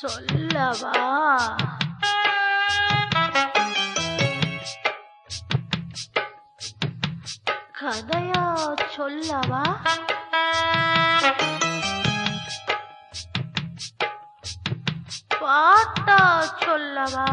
சொல்லவா? கதையா சொல்லவா? பாட்டா சொல்லவா?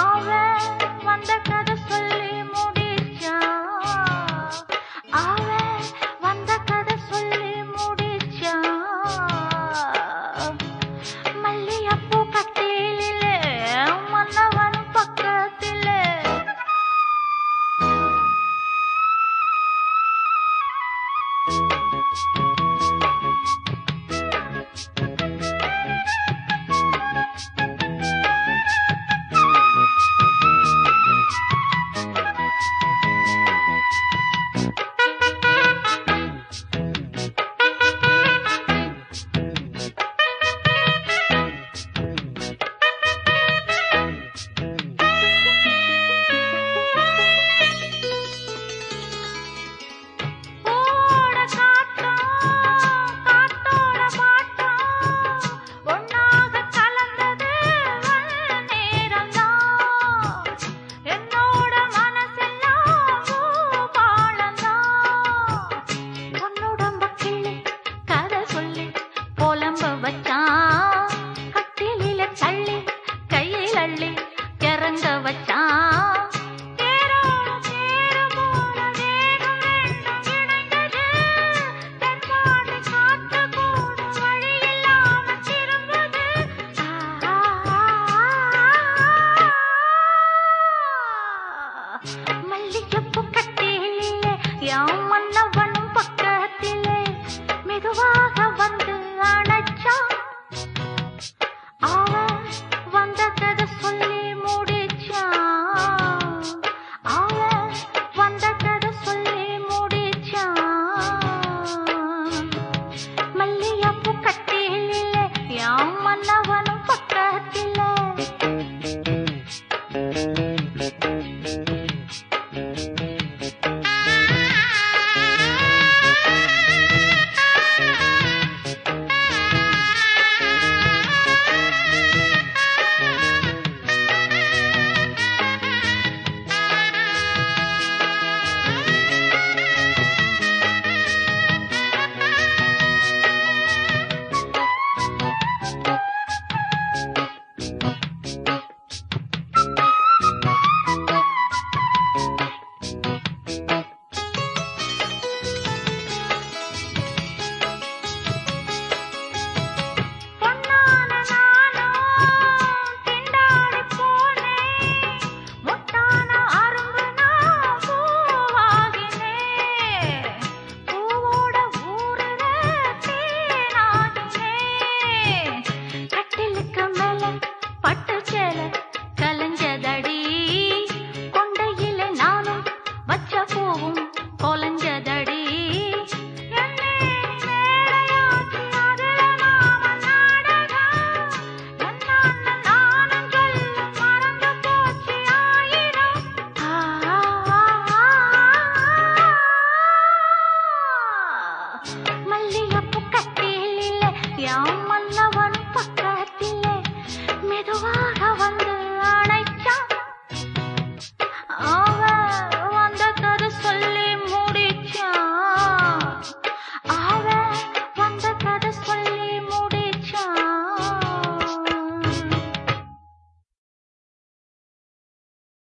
அவன் வந்த கதை சொல்ல